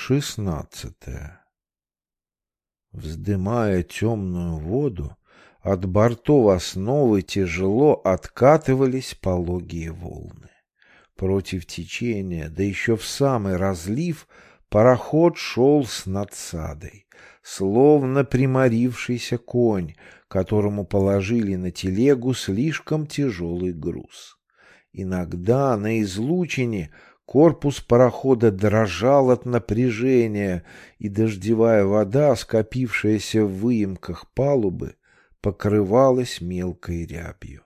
Шестнадцатое. Вздымая темную воду, от бортов основы тяжело откатывались пологие волны. Против течения, да еще в самый разлив, пароход шел с надсадой, словно приморившийся конь, которому положили на телегу слишком тяжелый груз. Иногда на излучине Корпус парохода дрожал от напряжения, и дождевая вода, скопившаяся в выемках палубы, покрывалась мелкой рябью.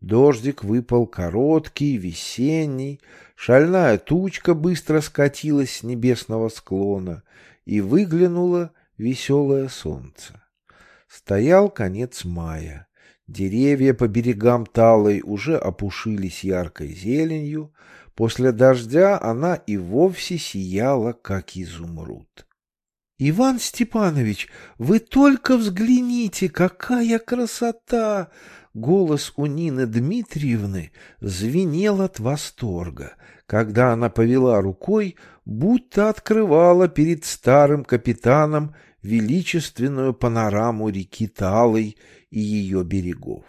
Дождик выпал короткий, весенний, шальная тучка быстро скатилась с небесного склона, и выглянуло веселое солнце. Стоял конец мая. Деревья по берегам Талой уже опушились яркой зеленью, После дождя она и вовсе сияла, как изумруд. «Иван Степанович, вы только взгляните, какая красота!» Голос у Нины Дмитриевны звенел от восторга, когда она повела рукой, будто открывала перед старым капитаном величественную панораму реки Талой и ее берегов.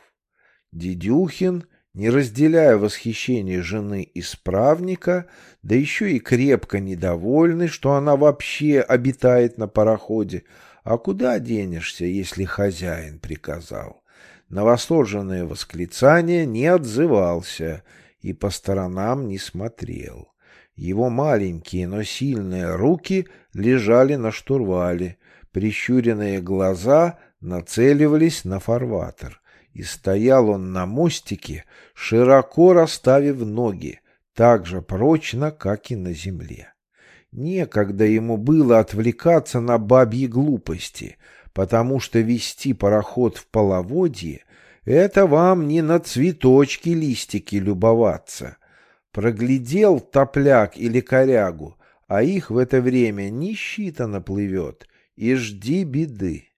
Дедюхин не разделяя восхищение жены исправника, да еще и крепко недовольный, что она вообще обитает на пароходе, а куда денешься, если хозяин приказал? На восторженное восклицание не отзывался и по сторонам не смотрел. Его маленькие, но сильные руки лежали на штурвале, прищуренные глаза нацеливались на фарватер и стоял он на мостике, широко расставив ноги, так же прочно, как и на земле. Некогда ему было отвлекаться на бабьи глупости, потому что вести пароход в половодье — это вам не на цветочки-листики любоваться. Проглядел топляк или корягу, а их в это время не плывет, и жди беды.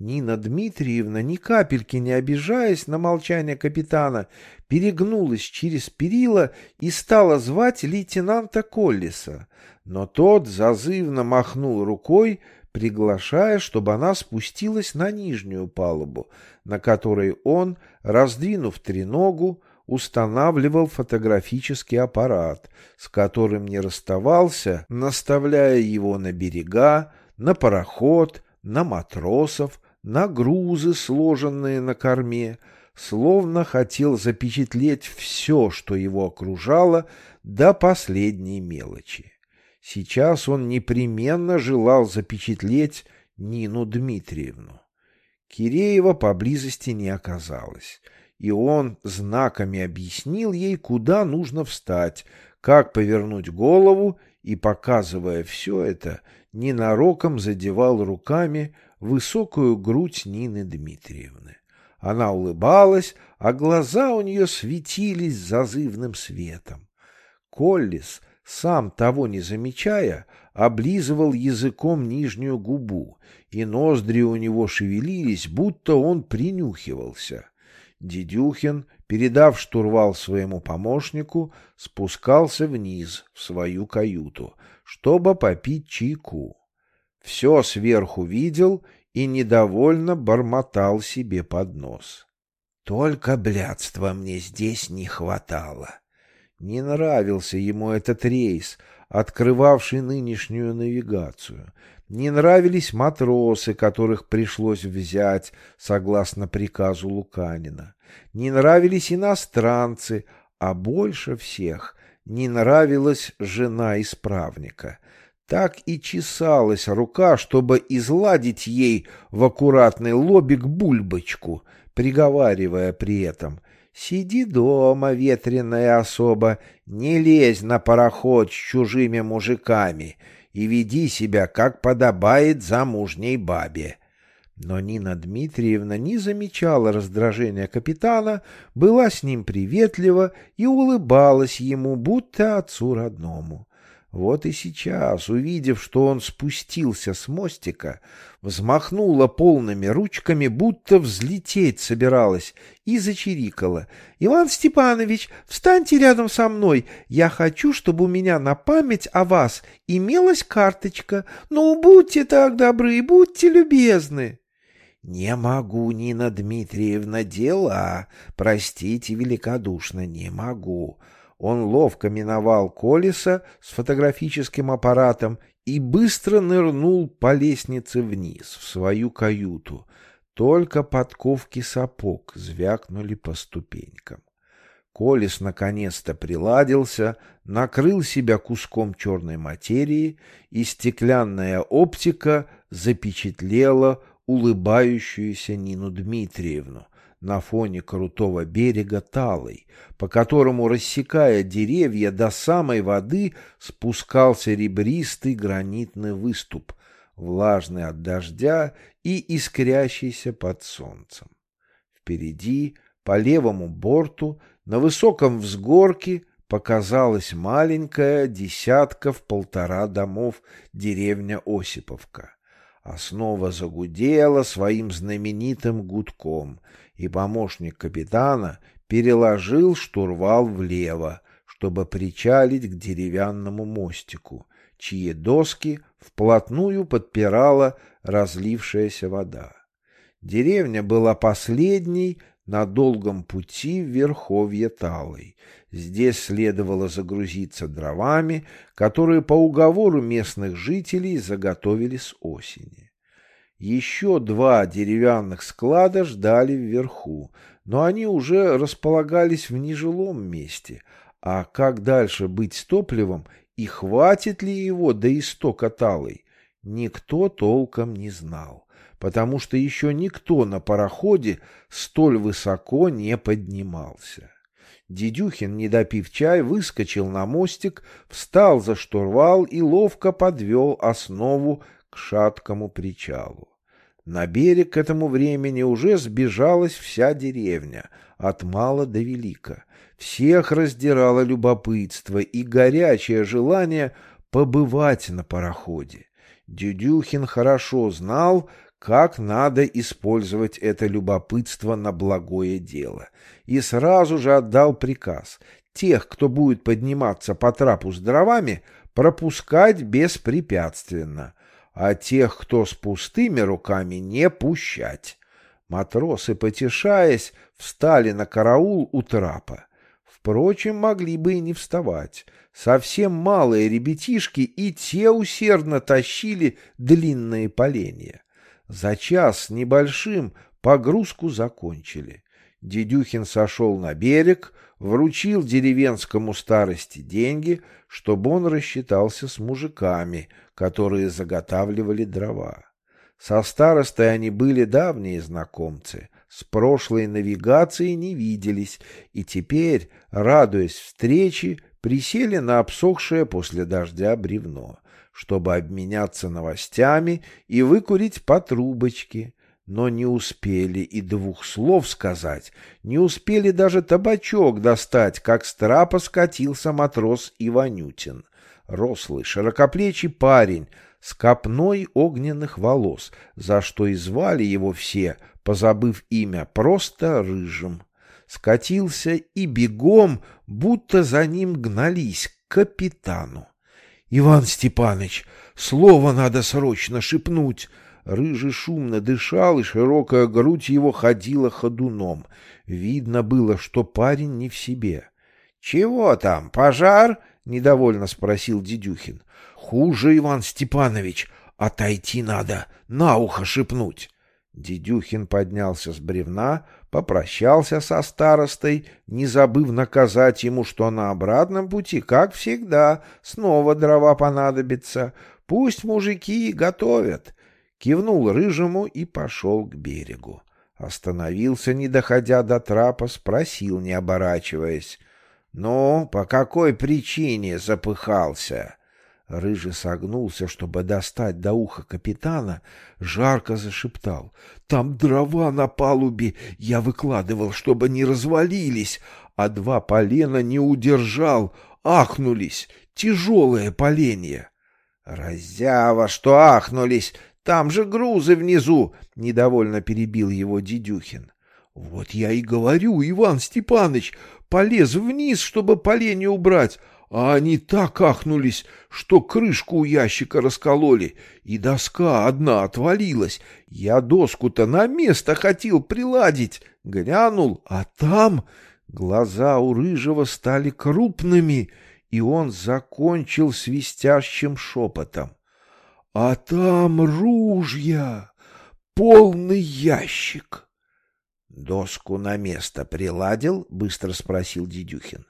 Нина Дмитриевна, ни капельки не обижаясь на молчание капитана, перегнулась через перила и стала звать лейтенанта Коллиса, но тот зазывно махнул рукой, приглашая, чтобы она спустилась на нижнюю палубу, на которой он, раздвинув треногу, устанавливал фотографический аппарат, с которым не расставался, наставляя его на берега, на пароход, на матросов, на грузы, сложенные на корме, словно хотел запечатлеть все, что его окружало, до последней мелочи. Сейчас он непременно желал запечатлеть Нину Дмитриевну. Киреева поблизости не оказалось, и он знаками объяснил ей, куда нужно встать, как повернуть голову, и, показывая все это, ненароком задевал руками высокую грудь Нины Дмитриевны. Она улыбалась, а глаза у нее светились зазывным светом. Коллис, сам того не замечая, облизывал языком нижнюю губу, и ноздри у него шевелились, будто он принюхивался. Дедюхин, передав штурвал своему помощнику, спускался вниз в свою каюту, чтобы попить чайку все сверху видел и недовольно бормотал себе под нос. Только блядства мне здесь не хватало. Не нравился ему этот рейс, открывавший нынешнюю навигацию. Не нравились матросы, которых пришлось взять, согласно приказу Луканина. Не нравились иностранцы, а больше всех не нравилась жена исправника — так и чесалась рука, чтобы изладить ей в аккуратный лобик бульбочку, приговаривая при этом «Сиди дома, ветреная особа, не лезь на пароход с чужими мужиками и веди себя, как подобает замужней бабе». Но Нина Дмитриевна не замечала раздражения капитана, была с ним приветлива и улыбалась ему, будто отцу родному. Вот и сейчас, увидев, что он спустился с мостика, взмахнула полными ручками, будто взлететь собиралась, и зачирикала. — Иван Степанович, встаньте рядом со мной. Я хочу, чтобы у меня на память о вас имелась карточка. Ну, будьте так добры, будьте любезны. — Не могу, Нина Дмитриевна, дела. Простите великодушно, не могу. Он ловко миновал Колеса с фотографическим аппаратом и быстро нырнул по лестнице вниз, в свою каюту. Только подковки сапог звякнули по ступенькам. Колес наконец-то приладился, накрыл себя куском черной материи, и стеклянная оптика запечатлела улыбающуюся Нину Дмитриевну, на фоне крутого берега талой, по которому, рассекая деревья до самой воды, спускался ребристый гранитный выступ, влажный от дождя и искрящийся под солнцем. Впереди, по левому борту, на высоком взгорке, показалась маленькая десятка в полтора домов деревня Осиповка. Основа загудела своим знаменитым гудком, и помощник капитана переложил штурвал влево, чтобы причалить к деревянному мостику, чьи доски вплотную подпирала разлившаяся вода. Деревня была последней на долгом пути в Верховье Талой. Здесь следовало загрузиться дровами, которые по уговору местных жителей заготовили с осени. Еще два деревянных склада ждали вверху, но они уже располагались в нежилом месте. А как дальше быть с топливом и хватит ли его до истока талой, никто толком не знал, потому что еще никто на пароходе столь высоко не поднимался. Дедюхин, не допив чай, выскочил на мостик, встал за штурвал и ловко подвел основу к шаткому причалу. На берег к этому времени уже сбежалась вся деревня, от мала до велика. Всех раздирало любопытство и горячее желание побывать на пароходе. Дюдюхин хорошо знал, как надо использовать это любопытство на благое дело, и сразу же отдал приказ тех, кто будет подниматься по трапу с дровами, пропускать беспрепятственно, а тех, кто с пустыми руками, не пущать. Матросы, потешаясь, встали на караул у трапа. Впрочем, могли бы и не вставать. Совсем малые ребятишки и те усердно тащили длинные поленья. За час небольшим погрузку закончили. Дедюхин сошел на берег, вручил деревенскому старости деньги, чтобы он рассчитался с мужиками, которые заготавливали дрова. Со старостой они были давние знакомцы, с прошлой навигацией не виделись, и теперь, радуясь встрече, присели на обсохшее после дождя бревно, чтобы обменяться новостями и выкурить по трубочке, но не успели и двух слов сказать, не успели даже табачок достать, как с трапа скатился матрос Иванютин рослый, широкоплечий парень с копной огненных волос, за что и звали его все, позабыв имя, просто рыжим. Скатился и бегом, будто за ним гнались, к капитану. — Иван Степаныч, слово надо срочно шепнуть! Рыжий шумно дышал, и широкая грудь его ходила ходуном. Видно было, что парень не в себе. — Чего там, пожар? — недовольно спросил Дедюхин. — Хуже, Иван Степанович. Отойти надо, на ухо шепнуть. Дедюхин поднялся с бревна, попрощался со старостой, не забыв наказать ему, что на обратном пути, как всегда, снова дрова понадобится. Пусть мужики готовят. Кивнул рыжему и пошел к берегу. Остановился, не доходя до трапа, спросил, не оборачиваясь. «Ну, по какой причине запыхался?» Рыжий согнулся, чтобы достать до уха капитана, жарко зашептал. «Там дрова на палубе я выкладывал, чтобы не развалились, а два полена не удержал, ахнулись, тяжелые поленья. Разява, что ахнулись, там же грузы внизу, — недовольно перебил его Дедюхин. Вот я и говорю, Иван Степаныч, полез вниз, чтобы поленья убрать, а они так ахнулись, что крышку у ящика раскололи, и доска одна отвалилась. Я доску-то на место хотел приладить. Глянул, а там глаза у рыжего стали крупными, и он закончил свистящим шепотом. А там ружья, полный ящик. Доску на место приладил? Быстро спросил Дедюхин.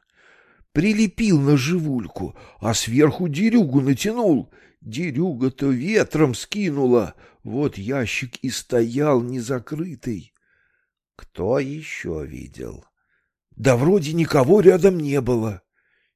Прилепил на живульку, а сверху дерюгу натянул. Дерюга-то ветром скинула. Вот ящик и стоял незакрытый. Кто еще видел? Да вроде никого рядом не было.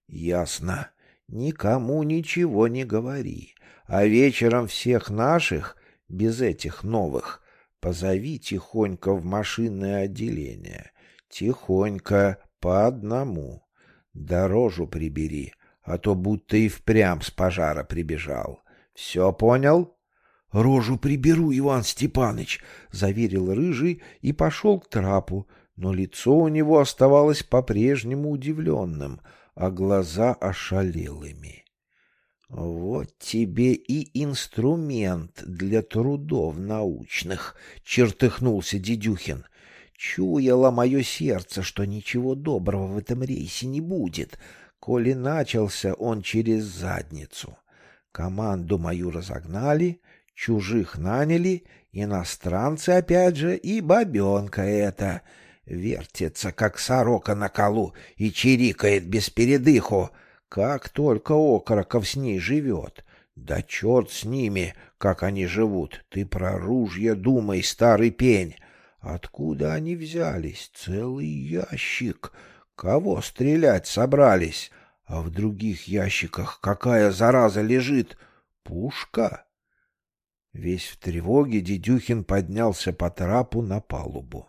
Ясно. Никому ничего не говори. А вечером всех наших, без этих новых, позови тихонько в машинное отделение. Тихонько, по одному. Дорожу прибери, а то будто и впрямь с пожара прибежал. Все понял? — Рожу приберу, Иван Степаныч, — заверил Рыжий и пошел к трапу, но лицо у него оставалось по-прежнему удивленным, а глаза ошалелыми. Вот тебе и инструмент для трудов научных, чертыхнулся Дедюхин. Чуяло мое сердце, что ничего доброго в этом рейсе не будет, коли начался он через задницу. Команду мою разогнали, чужих наняли, иностранцы опять же, и бабенка эта вертится, как сорока на колу, и чирикает без передыху — как только Окороков с ней живет. Да черт с ними, как они живут. Ты про ружья думай, старый пень. Откуда они взялись? Целый ящик. Кого стрелять собрались? А в других ящиках какая зараза лежит? Пушка? Весь в тревоге Дедюхин поднялся по трапу на палубу.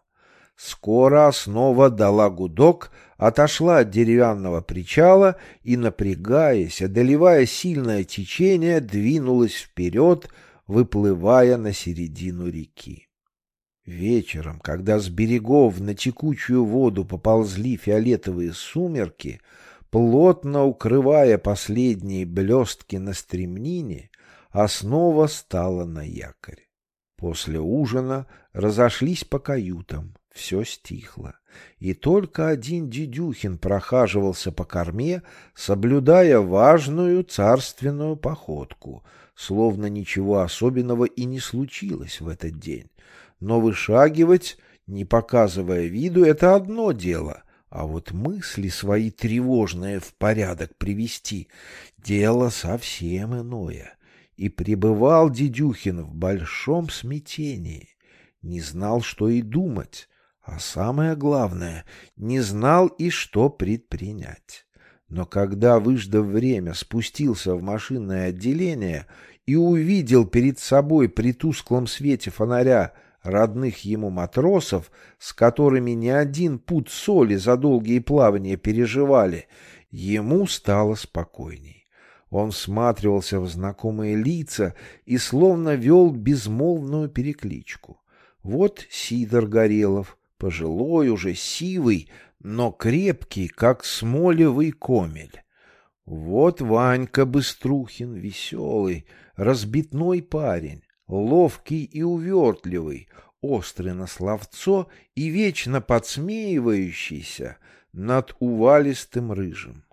Скоро основа дала гудок, отошла от деревянного причала и, напрягаясь, одолевая сильное течение, двинулась вперед, выплывая на середину реки. Вечером, когда с берегов на текучую воду поползли фиолетовые сумерки, плотно укрывая последние блестки на стремнине, основа стала на якорь. После ужина разошлись по каютам все стихло, и только один Дедюхин прохаживался по корме, соблюдая важную царственную походку, словно ничего особенного и не случилось в этот день. Но вышагивать, не показывая виду, это одно дело, а вот мысли свои тревожные в порядок привести — дело совсем иное. И пребывал Дедюхин в большом смятении, не знал, что и думать, а самое главное, не знал и что предпринять. Но когда, выждав время, спустился в машинное отделение и увидел перед собой при тусклом свете фонаря родных ему матросов, с которыми ни один путь соли за долгие плавания переживали, ему стало спокойней. Он всматривался в знакомые лица и словно вел безмолвную перекличку. Вот Сидор Горелов — пожилой уже, сивый, но крепкий, как смолевый комель. Вот Ванька Быструхин, веселый, разбитной парень, ловкий и увертливый, острый на словцо и вечно подсмеивающийся над увалистым рыжим.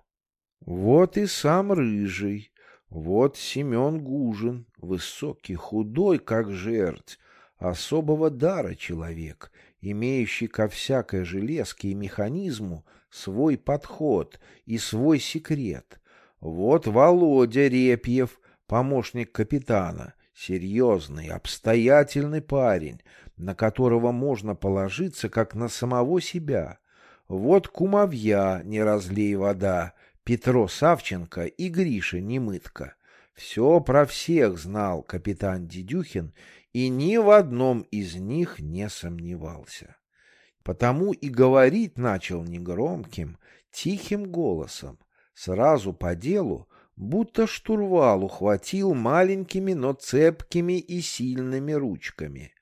Вот и сам рыжий, вот Семен Гужин, высокий, худой, как жерть, особого дара человек, имеющий ко всякой железке и механизму свой подход и свой секрет. Вот Володя Репьев, помощник капитана, серьезный, обстоятельный парень, на которого можно положиться как на самого себя. Вот кумовья, не разлей вода, Петро Савченко и Гриша Немытко. Все про всех знал капитан Дедюхин и ни в одном из них не сомневался. Потому и говорить начал негромким, тихим голосом, Сразу по делу, будто штурвал ухватил маленькими, но цепкими и сильными ручками.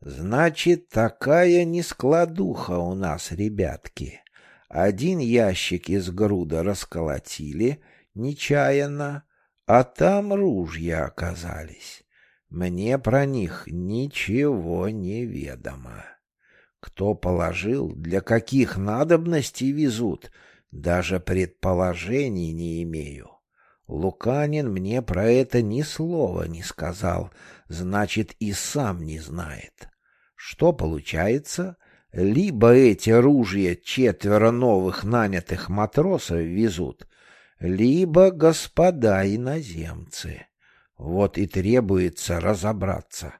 Значит, такая нескладуха у нас, ребятки. Один ящик из груда расколотили нечаянно, а там ружья оказались. Мне про них ничего не ведомо. Кто положил, для каких надобностей везут, даже предположений не имею. Луканин мне про это ни слова не сказал, значит, и сам не знает. Что получается? Либо эти ружья четверо новых нанятых матросов везут, либо господа иноземцы. Вот и требуется разобраться.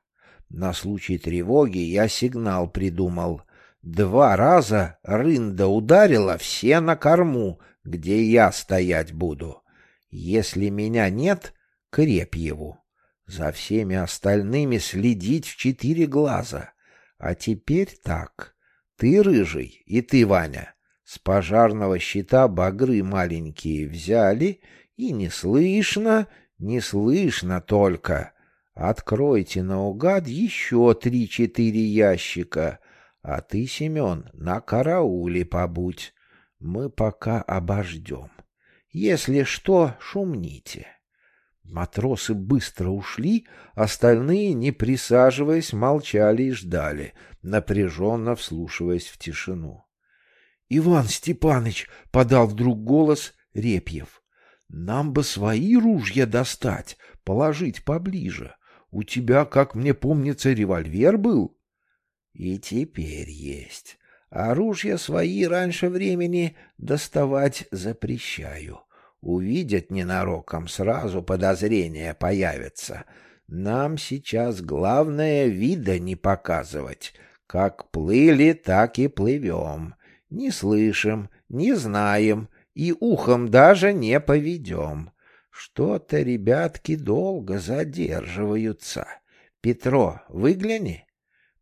На случай тревоги я сигнал придумал. Два раза рында ударила все на корму, где я стоять буду. Если меня нет, креп его. За всеми остальными следить в четыре глаза. А теперь так. Ты рыжий, и ты, Ваня. С пожарного щита багры маленькие взяли, и не слышно, не слышно только. Откройте наугад еще три-четыре ящика, а ты, Семен, на карауле побудь. Мы пока обождем. Если что, шумните. Матросы быстро ушли, остальные, не присаживаясь, молчали и ждали, напряженно вслушиваясь в тишину. — Иван Степаныч! — подал вдруг голос Репьев. Нам бы свои ружья достать, положить поближе. У тебя, как мне помнится, револьвер был? И теперь есть. А ружья свои раньше времени доставать запрещаю. Увидят ненароком, сразу подозрения появятся. Нам сейчас главное вида не показывать. Как плыли, так и плывем. Не слышим, не знаем, и ухом даже не поведем. Что-то ребятки долго задерживаются. Петро, выгляни.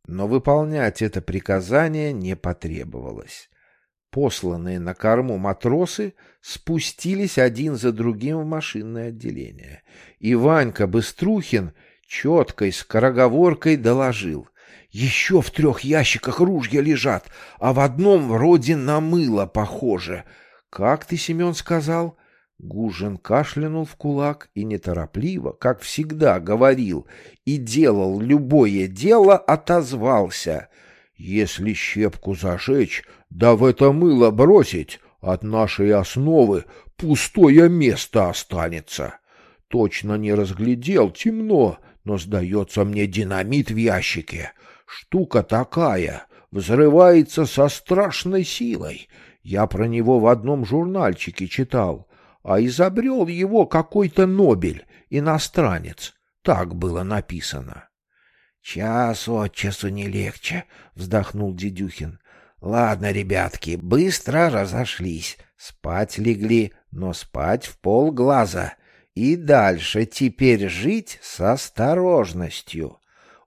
Но выполнять это приказание не потребовалось. Посланные на корму матросы спустились один за другим в машинное отделение. И Ванька Быструхин четкой скороговоркой доложил. Еще в трех ящиках ружья лежат, а в одном вроде на мыло похоже — «Как ты, Семен, сказал?» Гужин кашлянул в кулак и неторопливо, как всегда, говорил и делал любое дело, отозвался. «Если щепку зажечь, да в это мыло бросить, от нашей основы пустое место останется. Точно не разглядел, темно, но, сдается мне, динамит в ящике. Штука такая, взрывается со страшной силой». Я про него в одном журнальчике читал, а изобрел его какой-то Нобель, иностранец. Так было написано. — Час от часу не легче, — вздохнул Дедюхин. — Ладно, ребятки, быстро разошлись. Спать легли, но спать в полглаза. И дальше теперь жить с осторожностью.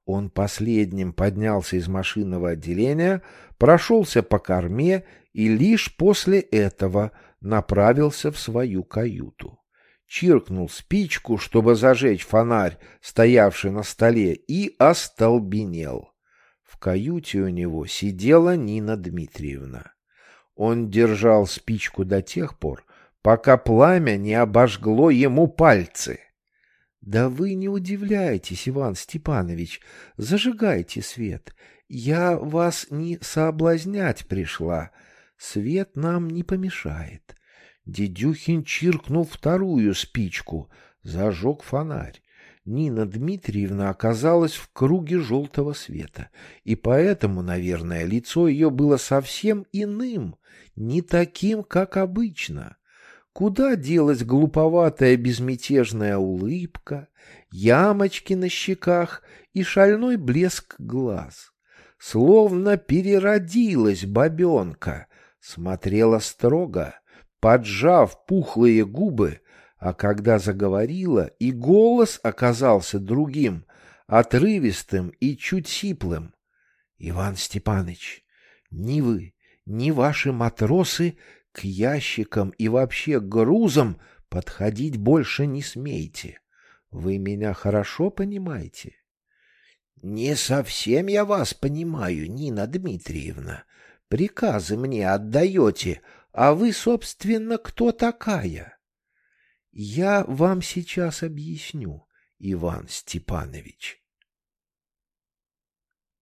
Он последним поднялся из машинного отделения, прошелся по корме и лишь после этого направился в свою каюту. Чиркнул спичку, чтобы зажечь фонарь, стоявший на столе, и остолбенел. В каюте у него сидела Нина Дмитриевна. Он держал спичку до тех пор, пока пламя не обожгло ему пальцы. — Да вы не удивляйтесь, Иван Степанович, зажигайте свет. Я вас не соблазнять пришла, — Свет нам не помешает. Дедюхин чиркнул вторую спичку, зажег фонарь. Нина Дмитриевна оказалась в круге желтого света, и поэтому, наверное, лицо ее было совсем иным, не таким, как обычно. Куда делась глуповатая безмятежная улыбка, ямочки на щеках и шальной блеск глаз? Словно переродилась бабенка, смотрела строго, поджав пухлые губы, а когда заговорила, и голос оказался другим, отрывистым и чуть сиплым. — Иван Степаныч, ни вы, ни ваши матросы К ящикам и вообще к грузам подходить больше не смейте. Вы меня хорошо понимаете? — Не совсем я вас понимаю, Нина Дмитриевна. Приказы мне отдаете, а вы, собственно, кто такая? — Я вам сейчас объясню, Иван Степанович.